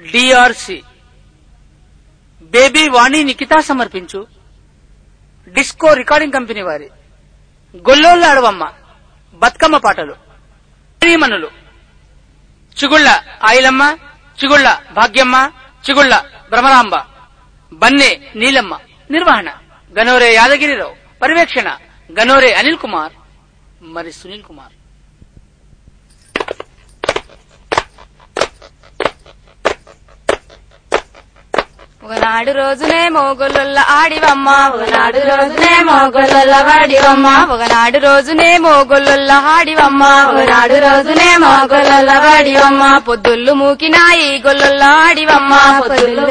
DRC baby వాణి నికితా సమర్పించు. Disco recording company వారి. గొల్లోళ్ళ అడవమ్మ. బతుకమ్మ పాటలు. శ్రీమణులు. చిగుళ్ళ ఆయిలమ్మ చిగుళ్ళ భాగ్యమ్మ చిగుళ్ళ భ్రమరాంబ. బన్నె నీలమ్మ. నిర్వహణ. గనోరే యాదగిరిరావు. పర్యవేక్షణ. గనోరే అనిల్ కుమార్. మరి సునీల్ కుమార్. ఒకనాడు రోజునే మోగొల్ల ఆడివమ్మ ఒకనాడు రోజునే మోగొల్ల వాడివమ్మ. ఒకనాడు రోజునే మోగొల్ల ఆడివమ్మ ఒకనాడు రోజునే మోగొల్ల వాడివమ్మ. పొద్దుళ్ళు మూకినాయి గొల్ల ఆడివమ్మ పొద్దుళ్ళు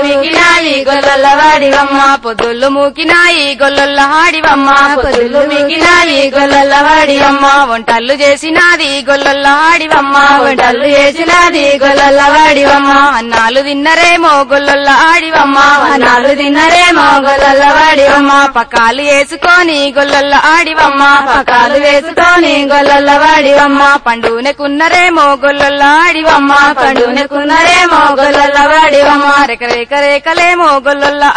ఈ గొల్ల వాడివమ్మ. పొద్దుళ్ళు మూకినాయి గొల్ల ఆడివమ్మ పొద్దుళ్ళు ఈ గొల్ల వాడివమ్మ. వంటలు చేసినాది గొల్ల ఆడివమ్మ వంటలు చేసినాది గొల్ల వాడివమ్మ. అన్నాలు తిన్నరే గొల్ల ఆడివమ్మ. అన్నాలు తిన్నరేమో గొల్ల వాడివమ్మ. పకాలు వేసుకొని గొల్ల ఆడివమ్మ. పకాలు వేసుకొని గొల్ల వాడివమ్మ. పండునకున్నరేమో గొల్ల ఆడివమ్మ. పండునకున్నరేమో గొల్ల వాడివమ్మ. రేక రేక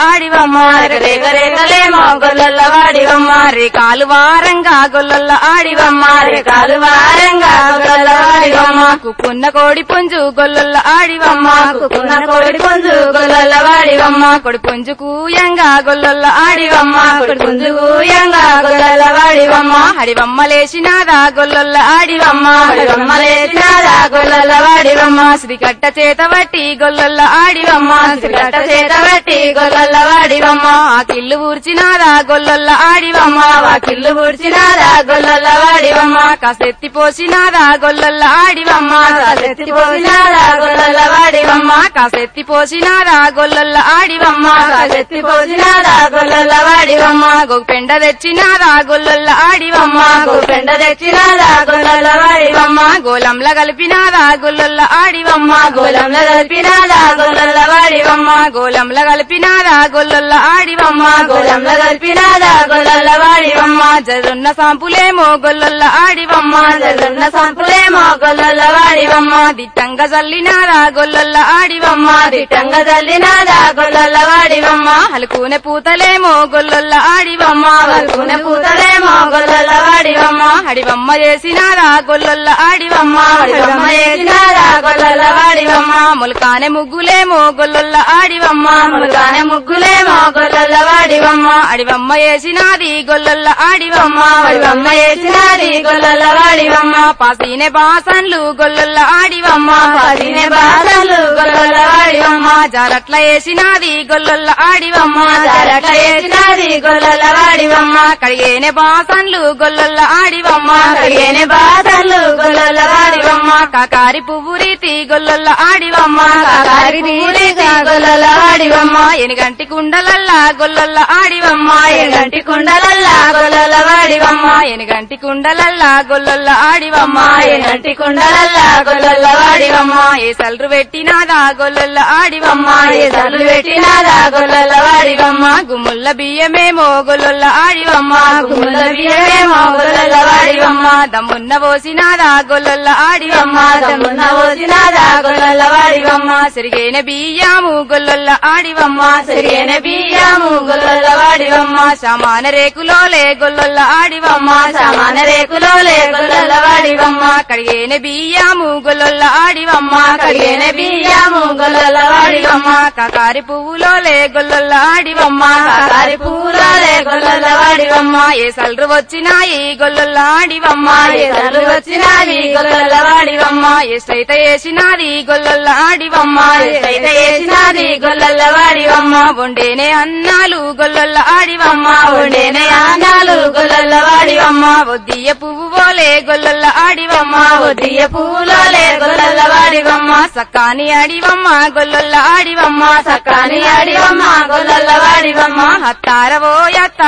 ఆడివమ్మ. రేక రేకలేమో గొల్ల వాడివమ్మ. రేకాలు వారంగా గొల్ల ఆడివమ్మ. రేకాలు వారంగా గొల్ల వాడివమ్మ. కుక్కున్న కోడి పుంజు గొల్ల ఆడివమ్మ. కుక్కున్న కోడి పుంజు గొల్ల వాడివమ్మ. కొడి పుంజు కూయంగా గొల్ల ఆడివమ్మ కొడి పుంజు కూయంగా గొల్ల వాడివమ్మ. హడివమ్మ లేచినాదా గొల్ల ఆడివమ్మ హడివమ్మ లేచినాదా గొల్ల వాడివమ్మ. శ్రీకట్ట చేత బట్టి గొల్ల ఆడివమ్మ శ్రీకట్ట చేత బట్టి గొల్ల వాడివమ్మ. ఆ కిల్లు ఊర్చినాదా గొల్ల ఆడివమ్మ ఆ కిల్లు ఊర్చినాదా గొల్ల వాడివమ్మ. కాసెత్తి పోసినాదా గొల్ల ఆడివమ్మ కాసెత్తి పోసినాదా గొల్ల వాడివమ్మ. కాసెత్తి పోసినాదా గొల్ల వాడివమ్మ కాసెత్తి పోసినాదా గొల్ల వాడివమ్మ గోపెండ తెచ్చినాదా గొల్ల ఆడివమ్మ గోపెండ తెచ్చినాదా గొల్ల వాడివమ్మ గోలంల కలిపినాదా గొల్ల ఆడివమ్మ గోలంల కలిపినాదా గొల్ల వాడివమ్మ గోలంల కలిపినాదా గొల్ల ఆడివమ్మ గోలంల కలిపినాదా గొల్ల వాడివమ్మ జరున్న సాంపులేమో గొల్ల ఆడివమ్మ జరున్న సాంపులేమో గొల్ల వాడివమ్మ దిట్టంగా జల్లినాదా గొల్ల ఆడివమ్మ దిట్టంగా జల్లినాదా గొల్ల వాడివమ్మ. హలుకునే పూతలేమో గొల్ల ఆడివమ్మ. హలుకునే పూతలేమో గొల్ల వాడివమ్మ. హడివమ్మ చేసినాదా గొల్ల ఆడివమ్మ. హడివమ్మ చేసినాదా గొల్ల వాడివమ్మ. ములకానే ముగ్గులేమో గొల్ల ఆడివమ్మ. ములకానే ముగ్గులేమో గొల్ల వాడివమ్మ. అడివమ్మ చేసినాది గొల్ల ఆడివమ్మ. అడివమ్మ చేసినాది గొల్ల వాడివమ్మ. పాసినే బాసన్లు గొల్ల ఆడివమ్మ. పాసినే బాసన్లు గొల్ల వాడివమ్మ. జారట్ల వేసినాది గొల్ల ఆడివమ్మ జారట్ల వేసినాది గొల్ల వాడివమ్మ కడిగేనే బాసన్లు గొల్ల ఆడివమ్మ కడిగేనే బాసన్లు గొల్ల వాడివమ్మ కాకారి పువ్వు రీతి గొల్ల ఆడివమ్మ కాకారి పువ్వు రీతి గొల్ల ఆడివమ్మ. ఎనిగంటి కుండలల్లా గొల్ల ఆడివమ్మ ఎనిగంటి కుండలల్లా గొల్ల వాడివమ్మ ఎనిగంటి కుండలల్లా గొల్ల ఆడివమ్మ ఎనిగంటి కుండలల్లా గొల్ల వాడివమ్మ ఏ సల్రు పెట్టినాదా గొల్ల ఆడివమ్మ ఏ సల్రు పెట్టి పెట్టినాదా గొల్ల వాడివమ్మ. గుమ్ముల్ల బియ్యమేమో గొల్ల ఆడివమ్మ. గుమ్ముల్ల బియ్యమేమో గొల్ల వాడివమ్మ. దమ్మున్న పోసినాదా గొల్ల ఆడివమ్మ. దమ్మున్న పోసినాదా గొల్ల వాడివమ్మ సిరిగేన బియ్యము గొల్లొల్ల ఆడివమ్మ సిరిగేన బియ్యము గొల్ల వాడివమ్మ సమాన రేకులోలే గొల్లొల్ల ఆడివమ్మ సమాన రేకులోలే గొల్ల వాడివమ్మ కడిగేన బియ్యము గొల్లొల్ల ఆడివమ్మ కడిగేన బియ్యము గొల్ల వాడివమ్మ కాకారి పువ్వులోలే గొల్లొల్ల ఆడివమ్మ కాకారి పువ్వులోలే గొల్ల వాడివమ్మ ఏ సల్రు వచ్చినాయి గొల్లొల్ల ఆడివమ్మ ఏ సల్రు వచ్చినాయి గొల్ల వాడివమ్మ ఎస్టైతే వేసినాది గొల్ల ఆడివమ్మ ఎస్టైతే వేసినాది గొల్ల వాడివమ్మ. ఉండేనే అన్నాలు గొల్లల్ల ఆడివమ్మ ఉండేనే అన్నాలు గొల్లల్ల వాడివమ్మ. వద్దియ పువ్వు పోలే గొల్లల్ల ఆడివమ్మ వద్దియ పువ్వులోలే గొల్లల్ల వాడివమ్మ. సక్కాని ఆడివమ్మ గొల్లల్ల ఆడివమ్మ. సక్కాని ఆడివమ్మ గొల్లల్ల వాడివమ్మ. హత్తారవో యత్త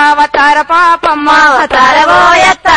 పాపమ్మ. హతారవో యత్త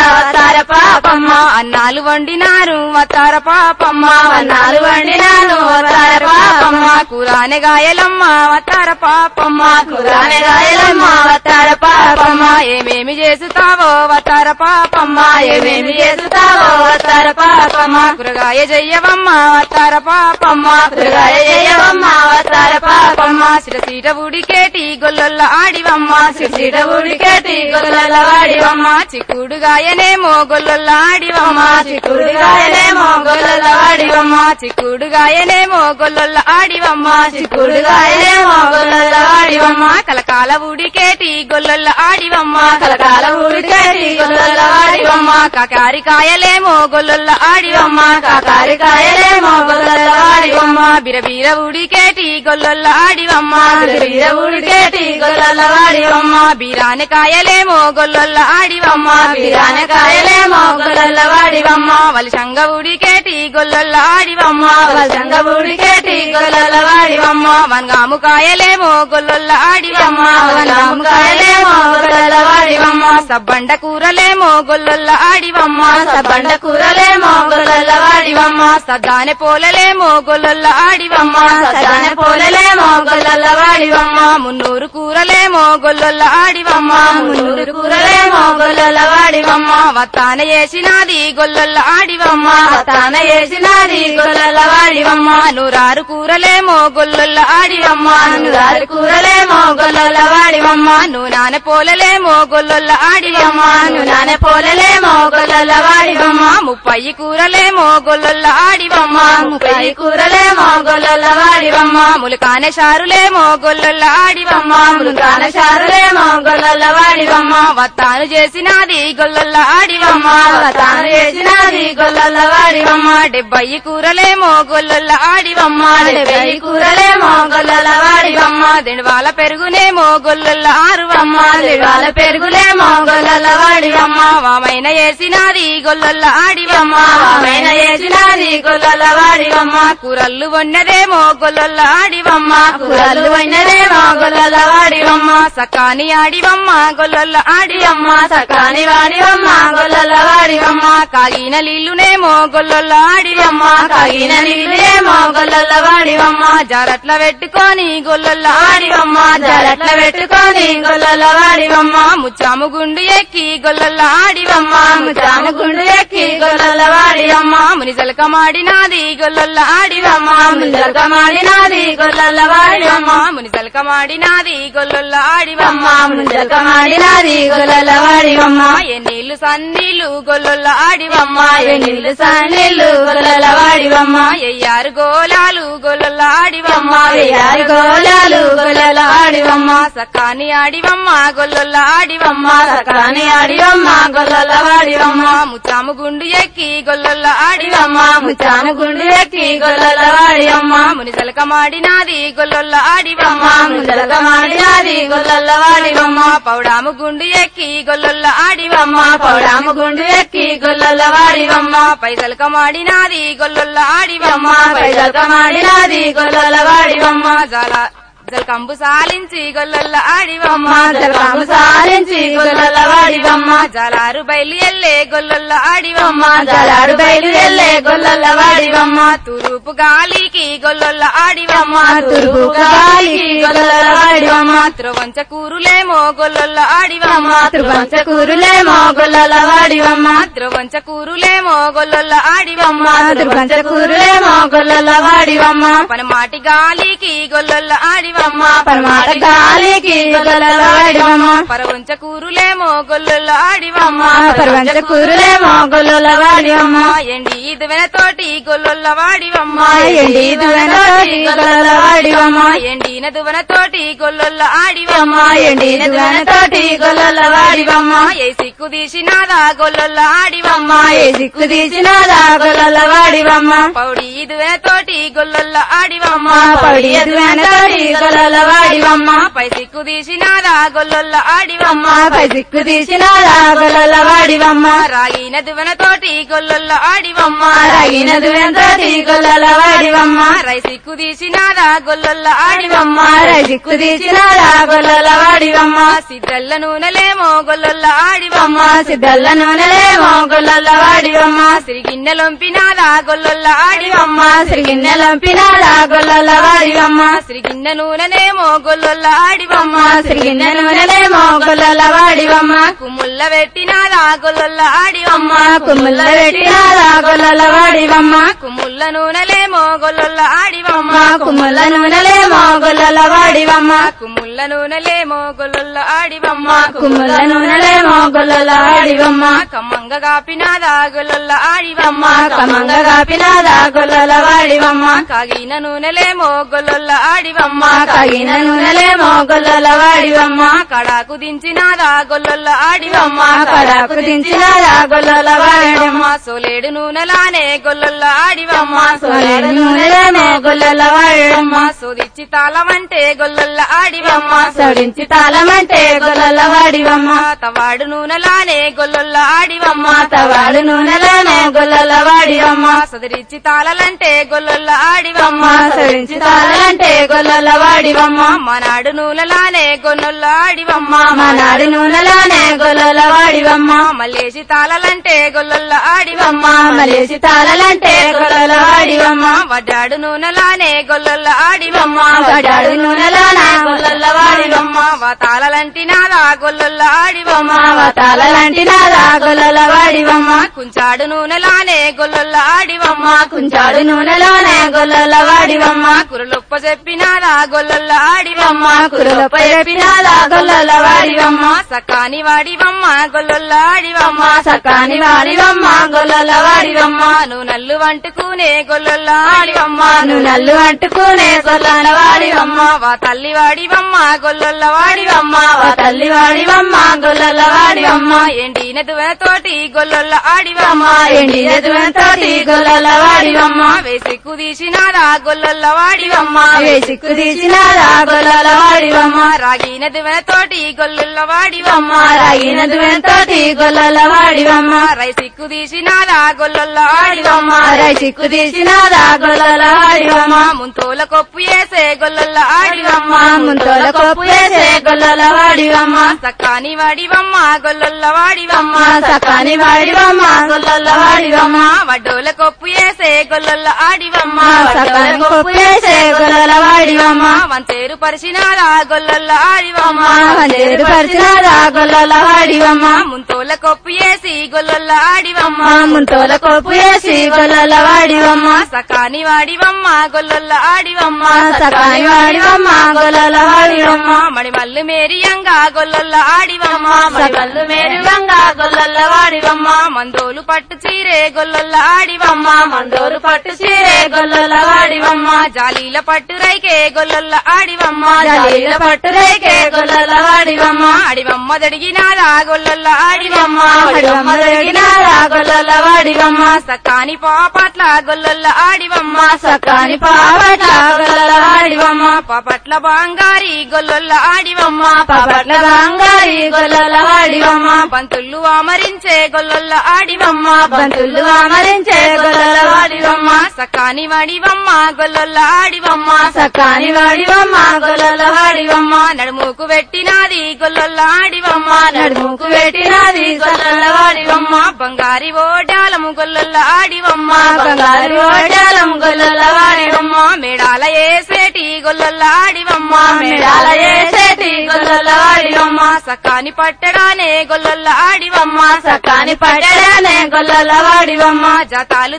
పాపమ్మ. అన్న అన్నాలు వండినారు వతార పాపమ్మ అన్నాలు వండినారు వతార పాపమ్మ కురానే గాయలమ్మ వతార పాపమ్మ కురానే గాయలమ్మ వతార పాపమ్మ. ఏమేమి చేస్తావో వతార పాపమ్మ ఏమేమి చేస్తావో వతార పాపమ్మ. కూరగాయ జయ్యవమ్మ వతార పాపమ్మ కూరగాయ జయ్యవమ్మ వతార పాపమ్మ. సిరసీట ఉడికేటి గొల్లొల్ల ఆడివమ్మ సిరిసిట ఉడికేటి గొల్లొల్ల వాడివమ్మ. చిక్కుడుగాయనేమో గొల్లొల్ల ఆడివమ్మ చిక్కుడుగాయనేమో గొల్లొల్ల వాడివమ్మ. చిక్కుడుగాయనేమో గొల్లొల్ల ఆడివమ్మ చిక్కుడుగాయనేమో గొల్లొల్ల వాడివమ్మ. కలకాల ఉడికేటి గొల్లొల్ల ఆడివమ్మ కలకాల ఉడికేటి గొల్లొల్ల వాడివమ్మ. కాకారికాయలేమో గొల్లొల్ల ఆడివమ్మ కాకారికాయలేమో గొల్లొల్ల వాడివమ్మ. బిరబీర ఉడికేటి గొల్లొల్ల ఆడివమ్మ బిరబిర ఉడికేటి గొల్లొల్ల వాడివమ్మ. బీరానికాయలేమో గొల్లొల్ల ఆడివమ్మ బీరానికాయలేమో గొల్లొల్ల వాడివమ్మ. వలిసంగ ఉడికేటి గొల్లొల్ల ఆడివమ్మ వసంగ ఉడికేటి గొల్లొల్ల వాడివమ్మ. వనగాము కాయలేమో గొల్లొల్ల ఆడివమ్మ వనగాముకాయలేమో గొల్లొల్ల వాడివమ్మ. సబ్బండ కూరలేమో గొల్లొల్ల ఆడివమ్మ సబ్బండ కూరలేమో గొల్లొల్ల వాడివమ్మ. సద్దానె పోలలేమో గొల్లొల్ల ఆడివమ్మ సదాన పోలలేమో గొల్లొల్ల వాడివమ్మ. మున్నూరు కూరలేమో గొల్లొల్ల ఆడివమ్మ మున్నూరు కూరలేమో గొల్లొల్ల వాడివమ్మ. వత్తాన వేసినాది ఆడివమ్మ తాన వేసినది గొల్లొల్ల వాడివమ్మ. నూరారు కూరలేమో గొల్లొల్ల ఆడివమ్మ నూరారు కూరలేమో గొల్లొల్ల వాడివమ్మ. నూనాన పోలలేమో గొల్లొల్ల ఆడివమ్మ నూనె పోలలేమో గొల్లొల్ల వాడివమ్మ. ముప్పై కూరలేమో గొల్లొల్ల ఆడివమ్మ ముప్పై కూరలేమో గొల్లొల్ల వాడివమ్మ. ములకానే షారులేమో గొల్లొల్ల ఆడివమ్మ మృగాన శారులేమో గొల్లొల్ల వాడివమ్మ. వత్తాను చేసినాది గొల్లొల్ల ఆడివమ్మ చేసిన వేసినది గొల్లొల్ల వాడివమ్మ. డెబ్బై కూరలేమో గొల్లొల్ల ఆడివమ్మ డెబ్బై కూరలేమో గొల్లొల్ల వాడివమ్మ. దెండవాల పెరుగునేమో గొల్లొల్ల ఆరువమ్మ దివాల పెరుగులేమో గొల్లొల్ల వాడివమ్మ. వామైన ఏసినాది గొల్లొల్ల ఆడివమ్మ వామైన ఏసినాది గొల్లొల్ల వాడివమ్మ. కూరల్లు వన్నదేమో గొల్లొల్ల ఆడివమ్మ కూరలు అయినదేమో గొల్లొల్ల వాడివమ్మ. సకాని ఆడివమ్మ గొల్లొల్ల ఆడివమ్మ సకాని వాడివమ్మ గొల్లొల్ల వాడివమ్మ. కాగిన నీళ్ళునేమో గొల్లొల్ల ఆడివమ్మ కాగిన నీళ్ళేమో గొల్లొల్ల వాడివమ్మ. జారట్ల పెట్టుకొని గొల్లొల్ల ఆడివమ్మ జలట్ల పెట్టుకొని గొల్లొల్ల వాడివమ్మ. ముచ్చాము గుండు ఎక్కి గొల్లొల్ల ఆడివమ్మ ముచాము గుండు ఎక్కి గొల్లొల్ల వాడివమ్మ. మునిజలక మాడినాది గొల్లొల్ల ఆడివమ్మ ముందరక మాడినది గొల్లొల్ల వాడివమ్మ. మునిజలక మాడినాది గొల్లొల్ల ఆడివమ్మ ముందరక మాడినది గొల్లొల్ల వాడివమ్మ. ఏ నీళ్ళు సన్నీళ్ళు గొల్లొల్ల ఎయ్యారు గోలాలు వాడివమ్మ. సకాని ఆడివమ్మ గొల్లొల్ల ఆడివమ్మ సకాని ఆడివమ్మ గొల్లొల్ల వాడివమ్మ. ముచ్చాము గుండు ఎక్కి ఆడివమ్మ ముచాము గుండు ఎక్కి గొల్లొల్ల వాడివమ్మ. మునిజలక మాడినాది గొల్లొల్ల వాడివమ్మ. పౌడాము గుండు ఎక్కి గొల్లొల్ల ఆడివమ్మ పౌడాము గుండు ఎక్కి గొల్లొల్ల వాడివమ్మ. పైసలక మాడినాది గొల్లొల్ల ఆడివమ్మ పైదలక మాడినది గొల్లొల్ల వాడివమ్మ. జల జలకంబు సాలించి గొల్లొల్ల ఆడివమ్మ జలకంబు సాలించి గొల్లొల్ల వాడివమ్మ. జలారు బయలు ఎల్లే గొల్లొల్ల ఆడివమ్మ జలాడు బయలు ఎల్లే గొల్లొల్ల వాడివమ్మ. తూరుపు గాలికి గొల్లొల్ల ఆడివమ్మ తూర్పు గాలికి గొల్లొల్ల వాడివమ్మ. త్రవంచ కూరులేమో గొల్లొల్ల ఆడివమ్మ త్రిపంచ కూరులేమో గొల్లొల్ల వాడివమ్మ. త్రవంచ కూరులేమో గొల్లొల్ల ఆడివమ్మ త్రిపంచ కూరులేమో గొల్లొల్ల వాడివమ్మ. పనమాటి గాలికి గొల్లొల్ల ఆడివమ్మ పరమాట గాలికి. పరవంచ కూరులేమో ఆడివమ్మ పరవంచ కూరులేమో గొల్లొల్ల వాడివమ్మ. ఎండి ఇదువెన తోటి గొల్లొల్ల వాడివమ్మ ఎండి దువెనతోటి గొల్లొల్ల వాడివమ్మ. ఎండిన దువన తోటి గొల్లొల్ల ఆడివమ్మ ఎండిన దువెనతోటి గొల్లొల్ల వాడివమ్మ. ఏ సిక్కు తీసినాదా గొల్లొల్ల ఆడివమ్మ ఏ దిక్కు తీసినాదా గొల్లొల్ల వాడివమ్మ. పౌడి ఇదువెన తోటి గొల్లొల్ల ఆడివమ్మ పడి ఎదువెనతోటి గొల్లల వాడివమ్మ. పై సిక్కు తీసినాదా గొల్లొల్ల ఆడివమ్మ. పై సిక్కు తీసినాదా గొల్లల వాడివమ్మ. రాగిన దువనతోటి గొల్లొల్ల ఆడివమ్మ. రగినదు ఎంతటి గొల్లల వాడివమ్మ. రై సిక్కు తీసినాదా గొల్లొల్ల ఆడివమ్మ. రై సిక్కు తీసినాదా గొల్లల వాడివమ్మ. సిద్ధల్ల నూనెలేమో గొల్లొల్ల ఆడివమ్మ. సిద్ధల్ల నూనెలేమో గొల్లల వాడివమ్మ. సిరిగిన్నెలొంపినాదా గొల్లొల్ల ఆడివమ్మ. అమ్మ సిరిగిన్నెలంపినాదా గొల్లల వాడివమ్మ. సిరిగిన్నె నూనెనేమో గొల్లొల్ల ఆడివమ్మ అమ్మ సిరిగిన్నె కుముల్ల పెట్టినాదా గొల్లొల్ల కుముల్ల పెట్టినాదా గొల్లల కుముల్ల కుమ్ముల్ల నూనెలేమో గొల్లొల్ల ఆడివమ్మ అమ్మ కుమ్ముల్ల నూనెలేమో గొల్లల కుముల్ల కుమ్ముల్ల నూనెలేమో గొల్లొల్ల ఆడివమ్మ నూనెలేమో గొల్లల కమ్మంగ కాపినాదా గొల్లొల్ల కమ్మంగ కాపినాదా గొల్లల కాగిన నూనెలేమో గొల్లొల్ల కగిన నూనెలేమో గొల్లల వాడివమ్మ. కడాకు దించినాదా గొల్లొల్ల ఆడివమ్మ. కడాకు దించినాదా గొల్లల వాడివమ్మ. సోలేడు నూనెలానే గొల్లొల్ల ఆడివమ్మ. సోలేడు నూనెలేమో గొల్లల వాడివమ్మ. సోదిచ్చి తాళమంటే గొల్లొల్ల ఆడివమ్మ. సడించి తాళమంటే గొల్లల వాడివమ్మ. తవాడు నూనెలానే గొల్లొల్ల ఆడివమ్మ. తవాడు నూనెలోనే గొల్లల వాడివమ్మ. సదిరిచ్చి తాళలంటే గొల్లొల్ల ఆడివమ్మ. అమ్మ సడించి తాళంటే గొల్లల వాడివమ్మ మనాడు నూనెలానే గొల్లొల్ల ఆడివమ్మ. మనాడు నూనెలోనే గొల్లల వాడివమ్మ మల్లేసి తాళలంటే గొల్లొల్ల ఆడివమ్మ. మలేసి తాళలంటే గొల్లల వాడివమ్మ వడ్డాడు నూనెలానే గొల్లొల్ల ఆడివమ్మ. వడ్డాడు నూనెలోనే గొల్లల వాడివమ్మ తాళలంటి నాదా గొల్లొల్ల ఆడివమ్మ. నాదా గొల్లల వాడివమ్మ కుంచాడు నూనెలానే గొల్లొల్ల ఆడివమ్మ. కుంచాడు నూనెలోనే గొల్లల వాడివమ్మ కురలొప్ప చెప్పినాదా ఆడివమ్మ గొల్లల వాడివమ్మ సకాని వాడివమ్మ గొల్లొల్ల ఆడివమ్మ సకాని వాడివమ్మ గొల్లల వాడివమ్మ. నువ్వు నల్లు వంటుకునే గొల్లొల్ల ఆడివమ్మ నువ్వు నల్లు అంటుకునే గొల్లల వాడివమ్మ. వా తల్లి వాడివమ్మ గొల్లొల్ల వాడివమ్మ వా తల్లి వాడివమ్మ గొల్లల వాడివమ్మ. ఎండిన దువతోటి గొల్లొల్ల ఆడివమ్మ ఎండిన దువంతోటి గొల్లల వాడివమ్మ. వేసి కుదీసినాదా గొల్లొల్ల వాడివమ్మ. వేసిక్కు తీసినాదా గొల్లల వాడివమ్మ రాగిన దువతోటి గొల్లొల్ల వాడివమ్మ రాగిన దువంతోటి గొల్లల వాడివమ్మ తీసినాదా ఆడివమ్మ రైసిక్కు తీసినాదా గొల్లల వాడివమ్మ ముంతోల కొప్పు వేసే గొల్లొల్ల ఆడివమ్మ ముంతోల కొప్పు వేసే గొల్లల వాడివమ్మ సక్కాని వాడివమ్మ గొల్లొల్ల వాడివమ్మ సకాని వాడివమ్మ గొల్లల వాడివమ్మ వడ్డోల కొప్పు వేసే ఆడివమ్మ గొల్లల వంతేరు ఆడివమ్మ పరిచినాదా గొల్లల వాడివమ్మ ముంతోల కొప్పు వేసి ఆడివమ్మ ముంతోల కొప్పు వేసి గొల్లల వాడివమ్మ సకాని వాడివమ్మ ఆడివమ్మ సకాని వాడివమ్మ గొల్లల వాడివమ్మ మడిమల్లు మేరియంగా గొల్లొల్ల ఆడివమ్మ గొల్లల వాడివమ్మ మందోలు పట్టు చీరే గొల్లొల్ల ఆడివమ్మ మండోరు పట్టు చీరే గొల్లల ఆడివమ్మ జాలీల పట్టు రైకే గొల్లొల్ల ఆడివమ్మ. జాలీల పట్టు రైకే గొల్లల ఆడివమ్మ ఆడివమ్మ దడిగినారా గొల్లొల్ల ఆడివమ్మ. ఆడివమ్మ దడిగినారా గొల్లల ఆడివమ్మ సకాని పాపట్ల గొల్లొల్ల ఆడివమ్మ. సకాని పాపట్ల గొల్లల ఆడివమ్మ. పాపట్ల బాంగారి గొల్లొల్ల ఆడివమ్మ. పాపట్ల బాంగారి గొల్లల ఆడివమ్మ. పంతుళ్ళు ఆమరించే గొల్లొల్ల ఆడివమ్మ. బంతులు అమరించే గొల్లల వాడివమ్మ సకాని వాడివమ్మ గొల్లొల్ల ఆడివమ్మ సకాని వాడివమ్మ గొల్లల ఆడివమ్మ నడుముకు పెట్టినాది గొల్లొల్ల ఆడివమ్మ నడుముకు పెట్టినది గొల్లల ఆడివమ్మ బంగారి ఓడాలము గొల్లొల్ల ఆడివమ్మ బంగారి ఓడాలం గొల్లల ఆడివమ్మ మేడాల ఏసేటి గొల్లొల్ల ఆడివమ్మ మేడాల ఏసేటి గొల్లల ఆడివమ్మ సకాని పట్టడానే గొల్లొల్ల ఆడివమ్మ సకాని పట్టడానే గొల్లల ఆడివమ్మ జతాలు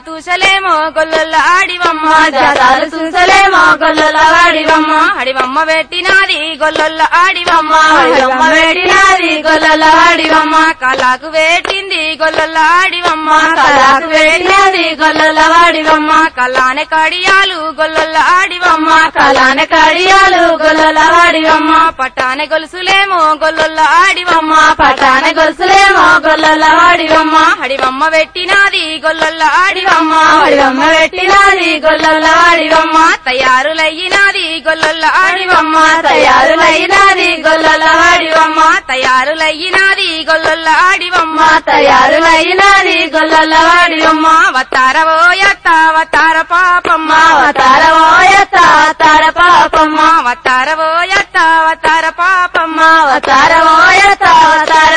చూసలేమో గొల్లొల్ల ఆడివమ్మ జతాలు చూసలేమో గొల్లల ఆడివమ్మ అడివమ్మ పెట్టినాది గొల్లొల్ల ఆడివమ్మ వాడివమ్మ పెట్టినది గొల్లల ఆడివమ్మ కళకు పెట్టింది గొల్లొల్ల ఆడివమ్మ కళకు పెట్టినది గొల్లల ఆడివమ్మ కళానే కడియాలు గొల్లొల్ల ఆడివమ్మ కళాన కడియాలు గొల్లల ఆడివమ్మ పట్టానే గొలుసులేమో గొల్లొల్ల ఆడివమ్మ పటాన గొలుసులేమో గొల్లల ఆడివమ్మ అడివమ్మ పెట్టినాది గొల్లొల్ల ఆడివమ్మ వాడివమ్మ పెట్టినది గొల్లల వాడివమ్మ తయారు తయారులయ్యినాది గొల్లొల్ల ఆడివమ్మ తయారులైనది గొల్లల వాడివమ్మ తయారులయ్యినాది గొల్లొల్ల ఆడివమ్మ తయారులైనది గొల్లల వాడివమ్మ వతారవో యత్త వతార పాపమ్మ అవతారవో యత అవతార పాపమ్మ వతారవో యత్త వతార పాపమ్మ అవతారవో యత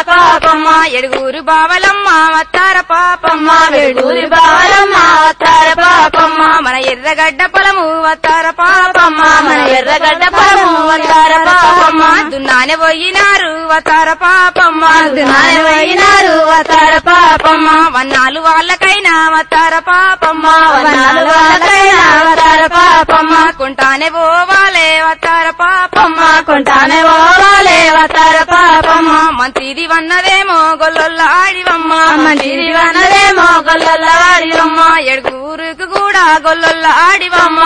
పాపమ్మ. ఎడుగురు బావలమ్మ అవతార పాపమ్మ. వెడూరి బావలమ్మ అవతార పాపమ్మ. మన ఎర్రగడ్డ పొలము అవతార పాపమ్మ. మన ఎర్రగడ్డ పొలము అవతార పాపమ్మ. దున్నానే పోయినారు వతార పాపమ్మ దునాయమైనారు అవతార పాపమ్మ వన్నాలు వాళ్ళకైనా వతార పాపమ్మ వనాలు వాళ్ళకైనా అవతార పాపమ్మ కొంటానే పోవాలే వతార పాపమ్మ కొంటానే పోవాలే అవతార పాపమ్మ మంచిది వన్నదేమో గొల్లొల్ల వాడివమ్మ ఎడుగురుకు కూడా గొల్లొల్ల ఆడివమ్మ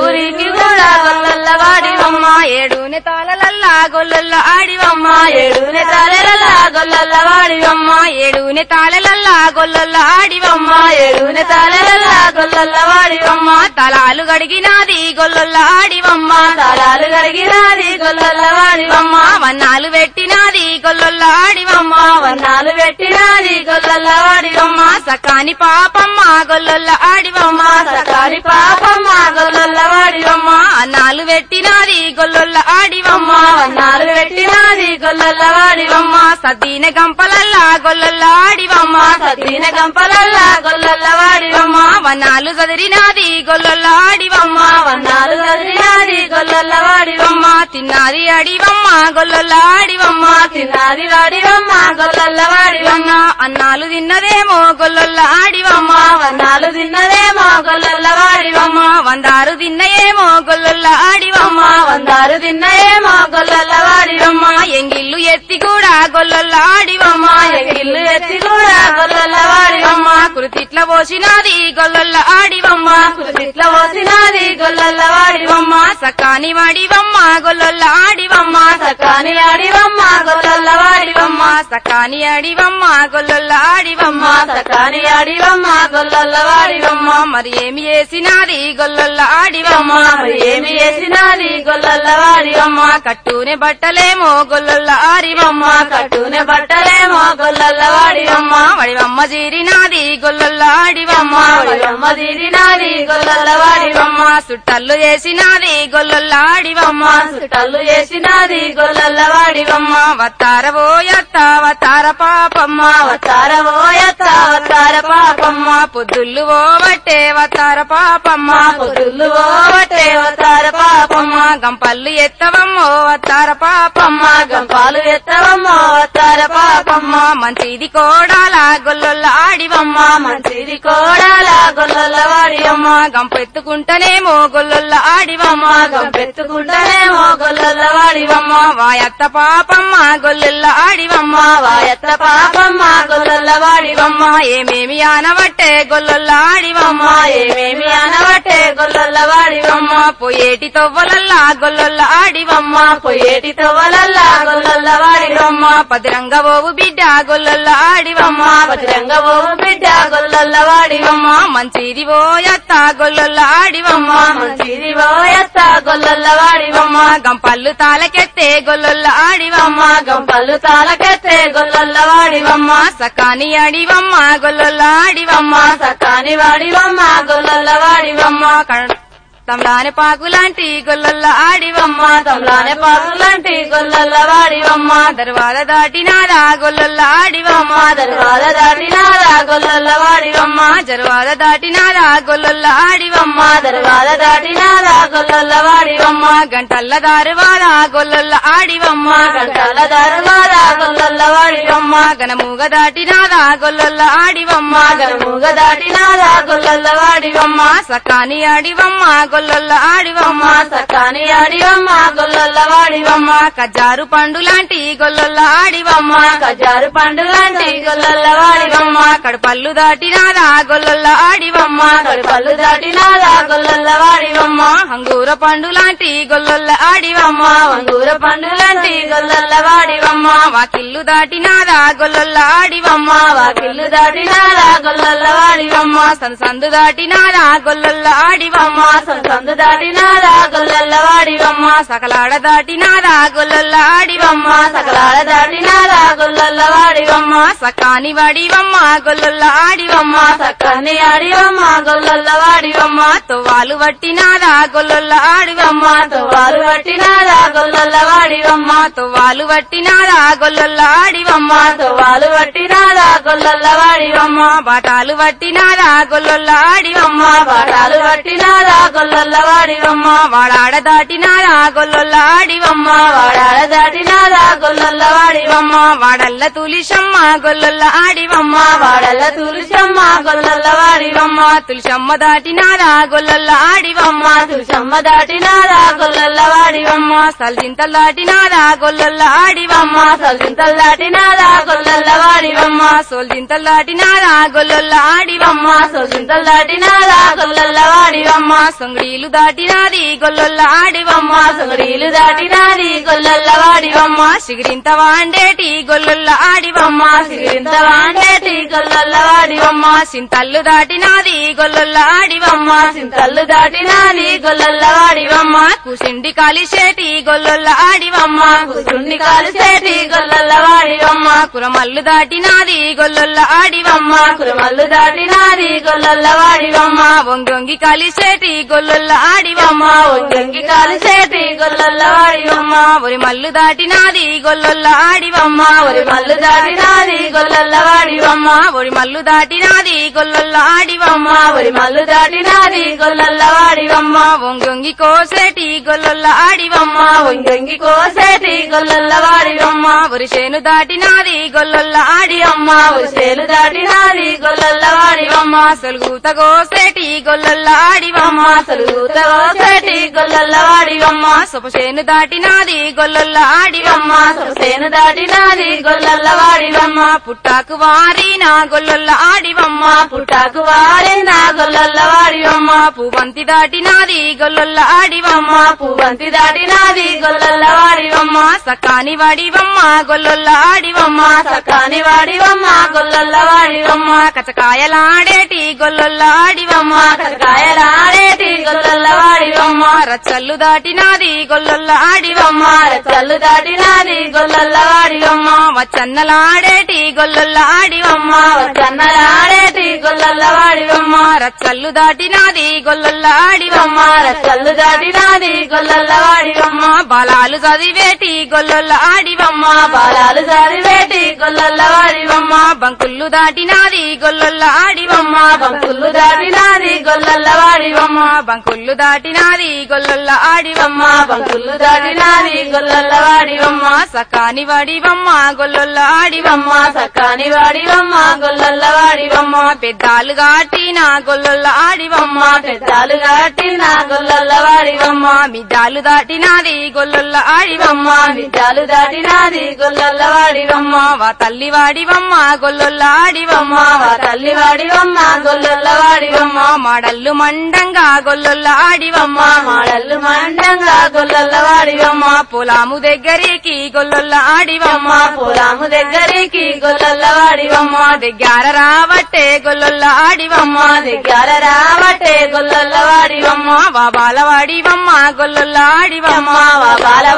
ఊరికి కూడా గొల్లల వాడివమ్మ ఏడుని తాళలల్లా గొల్లొల్ల ఆడివమ్మ ఏడునే తలెల గొల్లల వాడివమ్మ ఏడుని తాళలల్లా గొల్లొల్ల ఆడివమ్మ ఏడునే తలెల గొల్లల వాడివమ్మ తలాలు గడిగినాది గొల్లొల్ల ఆడివమ్మ తలాలు కడిగినాది గొల్లల వాడివమ్మ వన్నాలు పెట్టినాది గొల్లొల్ల ఆడివమ్మ వన్నాలు పెట్టినాది గొల్లల వాడివమ్మ సకాని పాపమ్మ గొల్లొల్ల ఆడివమ్మ సకాని పాపమ్మ గొల్లల ఆడివమ్మ అన్నాలు పెట్టినాది గొల్లొల్ల ఆడివమ్మ అన్నాలు పెట్టినాది గొల్లొల్ల వాడివమ్మ. సతీన గంపలల్లా గొల్లొల్ల ఆడివమ్మ సతీన గంపలల్ల గొల్లొల్ల వాడివమ్మ. వన్నాలు చదిరినాది గొల్లొల్ల ఆడివమ్మ వన్నాలు కదిలినాది గొల్లొల్ల వాడివమ్మ. తిన్నాది అడివమ్మ గొల్లొల్ల ఆడివమ్మ. తిన్నాది వాడివమ్మ గొల్లల వాడివమ్మ. అన్నాలు తిన్నదేమో గొల్లొల్ల ఆడివమ్మ వందాలు తిన్నదేమో గొల్లొల్ల వాడివమ్మ వందారు తిన్నయేమో గొల్లొల్ల ఆడివమ్మ వందారు తిన్నయేమో గొల్లొల్ల వాడివమ్మ ఎంగిల్లు ఎత్తి కూడా గొల్లొల్ల ఆడివమ్మ ఎగిల్లు ఎత్తి కూడా గొల్లొల్ల వాడివమ్మ కృతిట్ల పోసినాది గొల్లొల్ల ఆడివమ్మ కృతిట్ల పోసినాది గొల్లొల్ల వాడివమ్మ సకాని వాడివమ్మ గొల్లొల్ల ఆడివమ్మ. సకాని ఆడివమ్మ గొల్లొల్ల వాడివమ్మ సకాని ఆడివమ్మ గొల్లొల్ల ఆడివమ్మ సకాని ఆడివమ్మ గొల్లల వాడివమ్మ. మరి ఏమి చేసినాది గొల్లొల్ల ఆడివమ్మ? మరి ఏమి చేసినాది గొల్లల వాడివమ్మ? కట్టునే బట్టలేమో గొల్లొల్ల ఆరివమ్మ కట్టునే బట్టలేమో గొల్లల వాడివమ్మ. వాడివమ్మ జీరినాది గొల్లొల్లాడివమ్మ వాడివమ్మ జీరినాది గొల్లొల్లవాడివమ్మ. సుట్టల్లు చేసినాది గొల్లొల్లాడివమ్మ సుట్టల్లు చేసినాది గొల్లొల్లవాడివమ్మ. వత్తార పోయత్త వతార పాపమ్మ. అవతార ఓయత వతార పాపమ్మ. పొద్దుళ్ళు ఓవట్టే వతార పాపమ్మ. పొద్దుళ్ళు ఓవట్టే వతార పాపమ్మ. గంపల్లు ఎత్తవమ్మో వతార పాపమ్మ. గంపాలు ఎత్తవమ్మో వతార పాపమ్మ. మంచిది కోడాలా గొల్లొల్ల ఆడివమ్మ మంచిది కోడాల గొల్లల వాడివమ్మ. గంపెత్తుకుంటనేమో గొల్లొల్ల ఆడివమ్మ గంపెత్తుకుంటేనేమో గొల్లల వాడివమ్మ. వాయత్త పాపమ్మ గొల్లొల్ల ఆడివమ్మ వాయత్త పాపమ్మ గొల్లల వాడివమ్మ. ఏమేమి ఆనవట్టే గొల్లొల్ల ఆడివమ్మ ఏమేమి అనవటే గొల్లల వాడివమ్మ. పోయేటి తొవ్వలల్లా గొల్లొల్ల ఆడివమ్మ పొయ్యేటి తొవ్వలల్లా గొల్లొల్ల వాడివమ్మ పదిరంగ ఓవు బిడ్డ గొల్లొల్ల ఆడివమ్మ. పతిరంగ ఓ బిడ్డ గొల్లల వాడివమ్మ మంచిది ఓయత్త గొల్లొల్ల ఆడివమ్మ. మంచిది ఓయత్త గొల్లల వాడివమ్మ గంపల్లు తాళకెత్తే గొల్లొల్ల ఆడివమ్మ. గంపలు తాలకెత్తే గొల్లల వాడివమ్మ సకాని ఆడివమ్మ గొల్లొల్ల ఆడివమ్మ. సకాని వాడివమ్మ గొల్లల వాడివమ్మ తమలాని పాకులాంటి గొల్లల్ల ఆడివమ్మ తమ్లానే పాకులాంటి గొల్లల్ల వాడివమ్మ. దర్వాద దాటినారా గొల్లల్ల ఆడివమ్మ దర్వాద దాటినారా గొల్లల్ల వాడివమ్మ. జర్వాద దాటినారా గొల్లల్ల ఆడివమ్మ దర్వాద దాటినారా గొల్లల్ల వాడివమ్మ. గంటల్ల దారువాద గొల్లల్ల ఆడివమ్మ. గంటల దర్వాద గొల్లల్ల వాడివమ్మ. గనముగ దాటినారా గొల్లల్ల ఆడివమ్మ. గనముగ దాటినారా గొల్లల్ల వాడివమ్మ. సకాని ఆడివమ్మ గొల్లొల్ల ఆడివమ్మ సకాని ఆడివమ్మ గొల్లొల్ల వాడివమ్మ. కజారు పండు లాంటి గొల్లొల్ల ఆడివమ్మ. కజారు పండులాంటి గొల్లొల్ల వాడివమ్మ. కడపల్లు దాటినారా గొల్లొల్ల ఆడివమ్మ. కడుపల్లు దాటినారా గొల్లొల్ల వాడివమ్మ. అంగూర పండు లాంటి గొల్లొల్ల ఆడివమ్మ. వంగూర పండులాంటి గొల్లొల్ల వాడివమ్మ. వాకిల్లు దాటినారా గొల్లొల్ల ఆడివమ్మ. వాకిల్లు దాటినారా గొల్లొల్ల వాడివమ్మ. సందు దాటినారా గొల్లొల్ల ఆడివమ్మ. సందు దాటినారా గొల్లల్ల వాడివమ్మ. సకలాడ దాటినాదా? గొల్లొల్ల ఆడివమ్మ. సకలాల దాటినారా వాడివమ్మ. సకాని వాడివమ్మ. గొల్లొల్ల ఆడివమ్మ. ఆడివమ్మ. గొల్లల్ల వాడివమ్మ. తొవ్వాలు వట్టినాదా గొల్లొల్ల ఆడివమ్మ. తువ్వాలు పట్టినారా గొల్లల్ల వాడివమ్మ. తొవ్వాలు వట్టినాదా గొల్లొల్ల ఆడివమ్మ. తువ్వాలు పట్టినారా గొల్లల్ల వాడివమ్మ. బాటాలు వట్టినాదా గొల్లొల్ల ఆడివమ్మ వాడాడ దాటినారా గొల్లొల్లాడివమ్మ వాడాడ ఆడివమ్మ దాటినారా గొల్లొల్లవాడివమ్మ వాడల్ల తులిసమ్మ గొల్లొల్ల ఆడివమ్మ వాడల తులసమ్మ గొల్లల్ల వాడివమ్మ తులిషమ్మ దాటినాదా గొల్లొల్ల ఆడివమ్మ తులసమ్మ దాటినారా గొల్లల్ల వాడివమ్మ సల్జింతలు దాటినారా గొల్లొల్ల ఆడివమ్మ సొంతలు దాటినారా గొల్లల్ల వాడివమ్మ సోల్జింతలు దాటినాదా గొల్లొల్ల ఆడివమ్మ సొంతలు దాటినారా గొల్లల్ల వాడివమ్మ సొంగడీలు దాటినాది గొల్లొల్ల ఆడివమ్మ. దాటినాది గొల్లల్ల వాడివమ్మ. సిగిరింత వాండేటి గొల్లొల్ల ఆడివమ్మ. సిరింత వాండేటి గొల్లల్ల వాడివమ్మ. సింతల్లు దాటినాది గొల్లొల్ల ఆడివమ్మ. సింతల్లు దాటినాది గొల్లల్ల వాడివమ్మ. కుసిండి కాలిసేటి గొల్లొల్ల ఆడివమ్మ. కుసుండి కాలిసేటి గొల్లల్ల వాడివమ్మ. కురమల్లు దాటినాది గొల్లొల్ల ఆడివమ్మ. కులమల్లు దాటినాది గొల్లల్ల వాడివమ్మ. కాలిసేటి గొల్ల గొల్ల ఆడివమ్మ ఒంగంగి కాలుసేటి గొల్లల్ల వాడివమ్మ ఒరి మల్లు దాటినాది గొల్లొల్ల ఆడివమ్మ ఒరి మల్లు దాటినాది గొల్లొల్ల ఆడివమ్మా ఒరి మల్లు దాటినాది గొల్లొల్ల ఆడివమ్మ ఒరి మల్లు దాటినాది గొల్లొల్ల ఆడివమ్మా ఒంగొంగి కోసేటి గొల్లొల్ల ఆడివమ్మ ఒంగొంగి కోసేటి గొల్లొల్ల వాడివమ్మ ఒరి చేను దాటినాది గొల్లొల్ల ఆడివమ్మ ఒరి చేను దాటినాది గొల్లొల్ల వాడివమ్మ సొలుగుత కోసేటి గొల్లొల్ల ఆడివమ్మ సలుగుత కోసేటి గొల్లల్ల వాడివమ్మ సొపసేను దాటినాది గొల్లొల్ల ఆడివమ్మ సొపసేను దాటినాది గొల్లల్ల వాడివమ్మ పుట్టాకు వారిన గొల్లొల్ల ఆడివమ్మ పుట్టాకు వారిన గొల్లల్ల వాడివమ్మ పువ్వంతి దాటినాది గొల్లొల్ల ఆడివమ్మ పువ్వంతి దాటినాది గొల్లల్ల వాడివమ్మ సకాని వాడివమ్మ గొల్లొల్ల ఆడివమ్మ సకాని వాడివమ్మ గొల్లల్ల వాడివమ్మ కచకాయలాడేటి గొల్లొల్ల ఆడివమ్మ కచకాయలాడేటి గొల్ల వాడివమ్మ రచ్చల్లు దాటినాది గొల్లొల్ల ఆడివమ్మ చల్లు దాటినాది గొల్లల్ల వాడివమ్మ వచ్చన్నలాడేటి గొల్లొల్ల ఆడివమ్మ కన్నలాడేటి గొల్లల్ల వాడివమ్మ రచ్చల్లు దాటినాది గొల్లొల్ల ఆడివమ్మ చల్లు దాటినాది గొల్లల్ల వాడివమ్మ బలాలు చదివేటి గొల్లొల్ల ఆడివమ్మ బాలాలు చదివేటి గొల్లల్ల వాడివమ్మ బంకుళ్ళు దాటినాది గొల్లొల్ల ఆడివమ్మ బంకులు దాటినాది గొల్లల్ల వాడివమ్మ బంకుళ్ళు దాటినాది గొల్లొల్ల ఆడివమ్మ బంకులు దాటినాది గొల్లొల్ల వాడివమ్మ సకాని వాడివమ్మ గొల్లొల్ల ఆడివమ్మ సకాని వాడివమ్మ గొల్లొల్ల వాడివమ్మ పెద్దాలు గాటిన గొల్లొల్ల ఆడివమ్మ పెద్దాలు గాటిన గొల్లొల్ల వాడివమ్మ మిద్దాలు దాటినాది గొల్లొల్ల ఆడివమ్మ మిద్దాలు దాటినాది గొల్లొల్ల వాడివమ్మ వా తల్లి వాడివమ్మ గొల్లొల్ల ఆడివమ్మ వా తల్లి వాడివమ్మ గొల్లొల్ల వాడివమ్మ మాడల్లు మండంగా గొల్ల గొల్లొల్ల ఆడివమ్మ. మాడల్లు మండంగా గొల్లల్ల వాడివమ్మ. పొలాము దగ్గరికి గొల్లల్ల ఆడివమ్మ. పొలాము దగ్గరికి గొల్లల్ల వాడివమ్మ. దగ్గర రావట్టే గొల్లల్ల ఆడివమ్మ. దగ్గర రావట్టే గొల్లల్ల వాడివమ్మ. వా వాడివమ్మ గొల్లల్ల ఆడివమ్మ. వా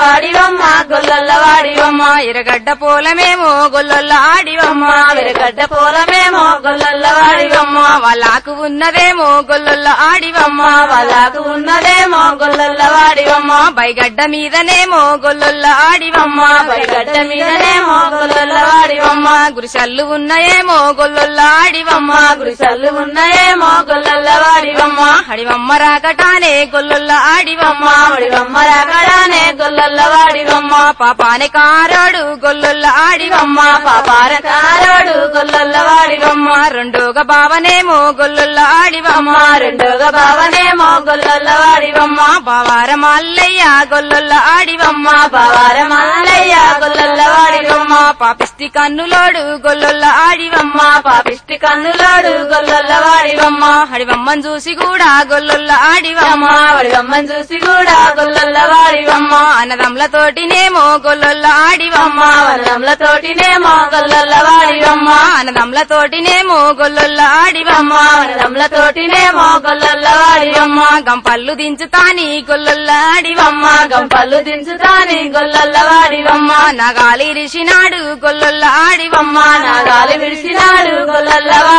వాడివమ్మ గొల్లల్ల వాడివమ్మ. ఎరగడ్డ పోలమేమో గొల్లల్ల ఆడివమ్మ. ఎరగడ్డ పూలమేమో గొల్లల్ల వాడివమ్మ. వాళ్ళకు ఉన్నదేమో గొల్లల్ల ఆడివమ్మ. వాళ్ళకు ఉన్నదేమో గొల్లల్ల వాడివమ్మ బైగడ్డ మీదనేమో గొల్లొల్ల ఆడివమ్మ బైగడ్డ మీదనేమో గొల్లల్ల ఆడివమ్మ గురిసల్లు ఉన్నాయేమో గొల్లొల్ల ఆడివమ్మ గురిసల్లు ఉన్నాయేమో గొల్లల్ల వాడివమ్మ అడివమ్మ రాకటానే గొల్లొల్ల ఆడివమ్మ అడివమ్మ రాకడానే గొల్లల్ల వాడివమ్మ పాపానే కారాడు గొల్లొల్ల ఆడివమ్మ పాపారకారోడు గొల్లల్ల వాడివమ్మ రెండోగ బావనేమో గొల్లొల్ల ఆడివమ్మ రెండోగ బావనేమో గొల్లల్ల ఆడివమ్మ బావార మల్లయ్య గొల్లొల్ల ఆడివమ్మ బావార మల్లయ్య గొల్లల వాడివమ్మ పాపిష్టి కన్నులోడు గొల్లొల్ల ఆడివమ్మ పాపిష్టి కన్నులోడు గొల్లల వాడివమ్మ హడివమ్మని చూసి కూడా గొల్లొల్ల ఆడివమ్మ. వాడివమ్మని చూసి కూడా గొల్లల వాడివమ్మ అన్నదమ్లతోటినేమో గొల్లొల్ల ఆడివమ్మ. వనములతోటినేమో గొల్లల వాడివమ్మ అన్నదమ్లతోటినేమో గొల్లొల్ల ఆడివమ్మ. వనములతోటినేమో గొల్లల వాడివమ్మ గంపల్లు దించుతాని గొల్లల్లాడివమ్మ గంపల్లు దించుతాని గొల్లల్లవాడివమ్మ. నగాలి రిషినాడు గొల్లల్లాడివమ్మ నగాలి నాగాలి గొల్లల్లవాడి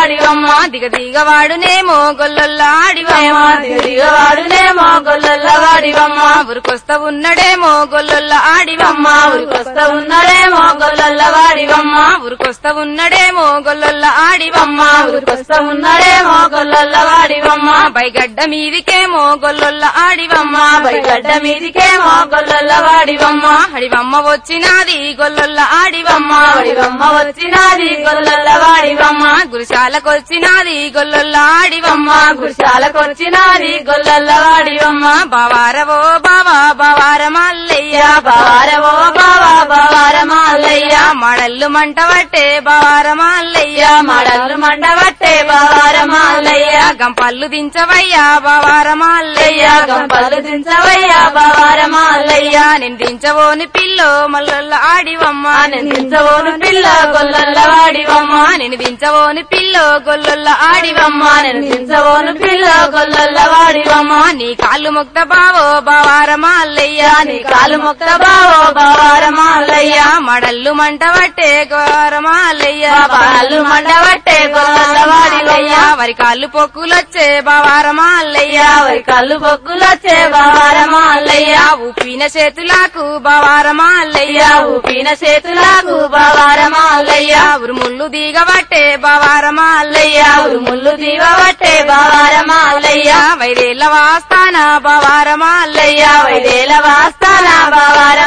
దిగ దిగవాడునేమో గొల్లొల్ల ఆడివమ్మ దిగవాడునేమో గొల్లల వాడివమ్మ ఊరికొస్తా ఉన్నడేమో గొల్లొల్ల ఆడివమ్మ ఊరికొస్తా ఉన్నాడేమో గొల్లల వాడివమ్మ ఊరికొస్తా ఉన్నడేమో గొల్లొల్ల ఆడివమ్మ ఊరికొస్తా ఉన్నాడేమో గొల్లల వాడివమ్మ బైగడ్డ మీదికేమో గొల్లొల్ల ఆడివమ్మ గడ్డ మీదికేమో గొల్లల వాడివమ్మ హడివమ్మ వచ్చినాది గొల్లొల్ల ఆడివమ్మ వాడివమ్మ వచ్చినాది గొల్లల వాడివమ్మ గురిశాలకొచ్చినాది గొల్లొల్ల ఆడివమ్మ గుడిశాలకొచ్చినాది బావారవో బావా బావార మల్లయ్య బావారవో బావా బావార మల్లయ్య. మడల్లు మంట పట్టే బావార మల్లయ్య మడలు మండబట్టే బావార మాలయ్య గంపల్లు దించవయ్యా బావార మల్లయ్య. గంపల్లు దించవయ్యా బావార మల్లయ్యా. నిందించవోని పిల్లో మల్లల్ల ఆడివమ్మ. నిందించవోని పిల్ల గొల్లల వాడివమ్మ నేను పిల్లో గొల్లొల్ల ఆడివమ్మ నేను దించవోను పిల్ల కొల్ల వాడివమ్మ. నీ కాలు ముక్త బావో బావారమాల్లయ్యా నీ కాలు ముక్త బావో బావారమాల్లయ్యా మడల్లు మంట పట్టే గోర మల్లయ్య మంట పట్టే గొల్లల వాడివయ్య. వరి కాళ్ళు పొక్కులొచ్చే బావారమాల్లయ్యా వరి కళ్ళు బొగ్గులొచ్చే బావార మాలయ్య ఊపిన చేతులకు బావారమాల్లయ్యా ఊపిన చేతులకు బావారమాల్లయ్యా ఉరుముళ్ళు దిగబట్టే బావారమాల్లయ్యా మల్లయ్య ముళ్ళు దీవబట్టే బావార మాలయ్య వైదేళ్ళ వాస్తాన బావార మల్లయ్య వైదేల వాస్తాన బావార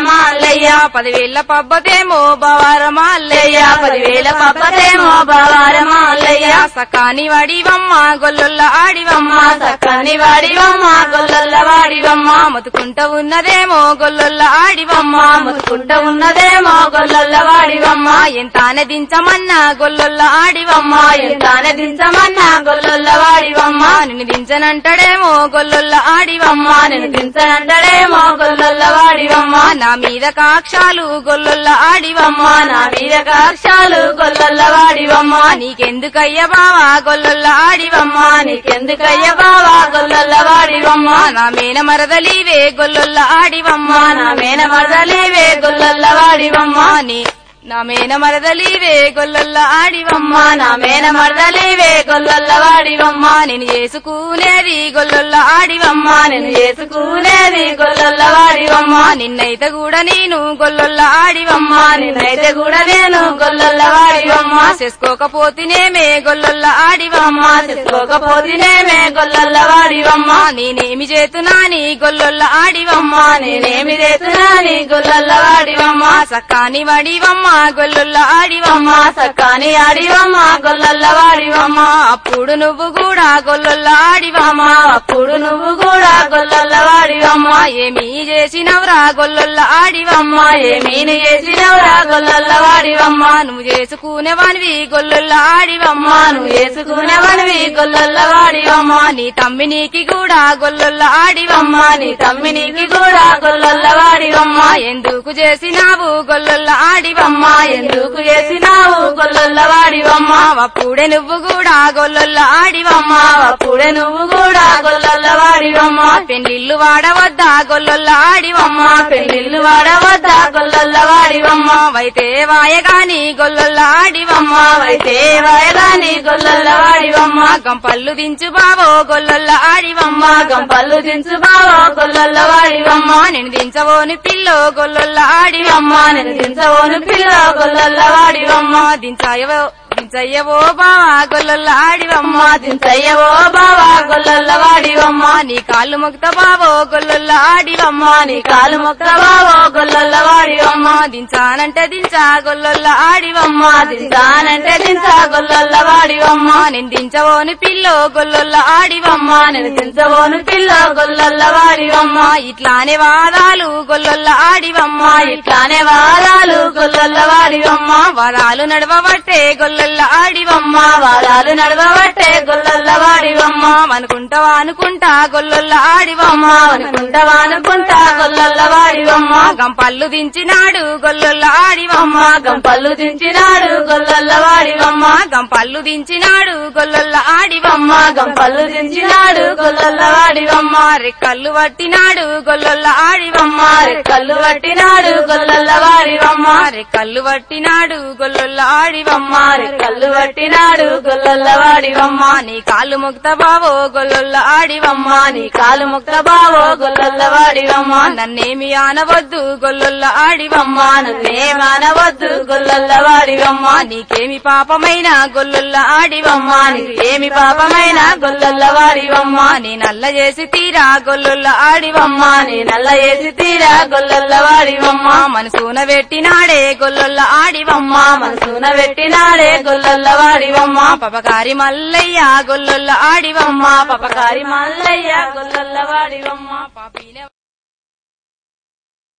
పదివేల పబ్బతేమో బావార మల్లయ్య పదివేల పప్పతేమో బావార సకాని వడివమ్మ గొల్లొల్ల ఆడివమ్మ. సక్కని వాడివమ్మ గొల్లల వాడివమ్మ. మొతుకుంట ఉన్నదేమో గొల్లొల్ల ఆడివమ్మ. ముసుకుంట ఉన్నదేమో గొల్లల వాడివమ్మ. ఎంతానే దించమన్నా గొల్లొల్ల ఆడివమ్మ. ఎంతానే దించమన్నా గొల్లల వాడివమ్మ. నిన్ను దించనంటాడేమో గొల్లొల్ల ఆడివమ్మ. నేను దించనంటడేమో గొల్లల వాడివమ్మ. నా మీద కాక్షాలు గొల్లొల్ల ఆడివమ్మ. నా మీద కాక్షాలు గొల్లల వాడివమ్మ. నీకెందుకయ్య బావా గొల్లొల్ల ఆడివమ్మ. నీకెందుకయ్య బావా గొల్లల వాడివమ్మ. నా మేన మరదలివే గొల్లొల్ల ఆడివమ్మ. నా మేన మరదలేవే గొల్లల వాడివమ్మ. నీ నమేన మేన మరదలివే గొల్లొల్ల ఆడివమ్మా నా మేన మరదలేవే గొల్లల వాడివమ్మ నేను చేసుకునేది గొల్లొల్ల ఆడివమ్మా నేను చేసుకునేది గొల్లల వాడివమ్మ నిన్నైతే కూడా నేను గొల్లొల్ల ఆడివమ్మా నిన్నైతే కూడా నేను గొల్లల వాడివమ్మ చేసుకోకపోతేనేమే గొల్లొల్ల ఆడివమ్మా చేసుకోకపోతేనేమే గొల్లల వాడివమ్మ నేనేమి చేతునాని గొల్లొల్ల ఆడివమ్మా నేనేమి చేస్తున్నా నీ గొల్లల వాడివమ్మ సక్కాని వాడివమ్మా గొల్లొల్ల ఆడివమ్మ సకాని ఆడివమ్మ గొల్లల వాడివమ్మ అప్పుడు నువ్వు కూడా గొల్లొల్ల ఆడివమ్మ అప్పుడు నువ్వు కూడా గొల్లల వాడివమ్మ ఏమి చేసినవరా గొల్లొల్ల ఆడివమ్మ ఏమీని చేసినవరా గొల్లల వాడివమ్మ నువ్వు చేసుకునేవానివి గొల్లొల్ల ఆడివమ్మ నువ్వు చేసుకునేవనివి గొల్లల వాడివమ్మ నీ తమ్మినికి కూడా గొల్లొల్ల ఆడివమ్మ నీ తమ్మినికి కూడా గొల్లల వాడివమ్మ ఎందుకు చేసినావు గొల్లొల్ల ఆడివమ్మ? ఎందుకు చేసినావు గొల్లల వాడివమ్మ. అప్పుడే నువ్వు కూడా గొల్లొల్ల ఆడివమ్మ. అప్పుడే నువ్వు కూడా గొల్లల వాడివమ్మ. పెళ్ళిళ్ళు వాడవద్దా గొల్లొల్ల ఆడివమ్మ. పెళ్ళిళ్ళు వాడవద్దా గొల్లల వాడివమ్మ. వైతే వాయగాని గొల్లొల్ల ఆడివమ్మ. అయితే వయగాని గొల్లల వాడివమ్మ. గంపల్లు దించు బావో గొల్లొల్ల ఆడివమ్మ. గంపల్లు దించు బావా గొల్లల వాడివమ్మ. నేను దించవోని పిల్లో గొల్లొల్ల ఆడివమ్మ. నేను దించవోను పిల్ల గొల్లల వాడివమ్మ. దించాయవో. దించయ్యవో బావా గొల్లొల్ల ఆడివమ్మ దించయ్యవో బావా గొల్లల్లవాడివమ్మా నీ కాళ్ళు ముక్త బావో గొల్లల్లాడివమ్మా నీ కాలు ముక్త బావో గొల్లల్లవాడివమ్మా దించానంటే దించా గొల్లల్లాడివమ్మా దించానంటే దించా గొల్లల్లవాడివమ్మా నేను దించవోని పిల్లో గొల్లల్లాడివమ్మా నేను దించబోను పిల్లో గొల్లొల్ల ఇట్లానే వాదాలు గొల్లల్లాడివమ్మా ఇట్లానే వాదాలు గొల్లల్లవాడివమ్మా వరాలు నడవబట్టే గొల్లొల్ల ఆడివమ్మ వారాలు నడవబట్టే గొల్లొల్ల వాడివమ్మ. అనుకుంటావా అనుకుంటా గొల్లొల్ల ఆడివమ్మ. అనుకుంటావా అనుకుంటా గొల్లల్ల వాడివమ్మ. గంపల్లు దించినాడు గొల్లొల్ల ఆడివమ్మ. గంపల్లు దించినాడు గొల్లల్ల వాడివమ్మ. గంపల్లు దించినాడు గొల్లొల్ల ఆడివమ్మ. గంపల్లు దించినాడు గొల్లల్ల వాడివమ్మ. రెక్కల్లు పట్టినాడు గొల్లొల్ల ఆడివమ్మ. రెక్కల్లు పట్టినాడు గొల్లల్ల వాడివమ్మ. రెక్కల్లు పట్టినాడు గొల్లొల్ల ఆడివమ్మ. కళ్ళు పట్టినాడు గొల్లొల్ల వాడివమ్మ నీ కాళ్ళు ముక్త బావో గొల్లొల్ల ఆడివమ్మ నీ కాలు ముక్త బావో గొల్లొల్ల వాడివమ్మ నన్నేమి ఆనవద్దు గొల్లొల్ల ఆడివమ్మ నన్నేమి ఆనవద్దు గొల్లొల్ల వాడివమ్మ నీకేమి పాపమైన గొల్లొల్ల ఆడివమ్మ నీకేమి పాపమైన గొల్లొల్ల వాడివమ్మ నీ నల్ల చేసి తీరా గొల్లొల్ల ఆడివమ్మ నీ నల్ల చేసి తీరా గొల్లొల్ల వాడివమ్మ మనసున పెట్టినాడే గొల్లొల్ల ఆడివమ్మ మనసున పెట్టినాడే గొల్లొల్ల వాడివమ్మ. పపకారి మల్లయ్య గొల్లొల్ల ఆడివమ్మ. పపకారి మల్లయ్య గొల్లొల్ల వాడివమ్మ. పాపిన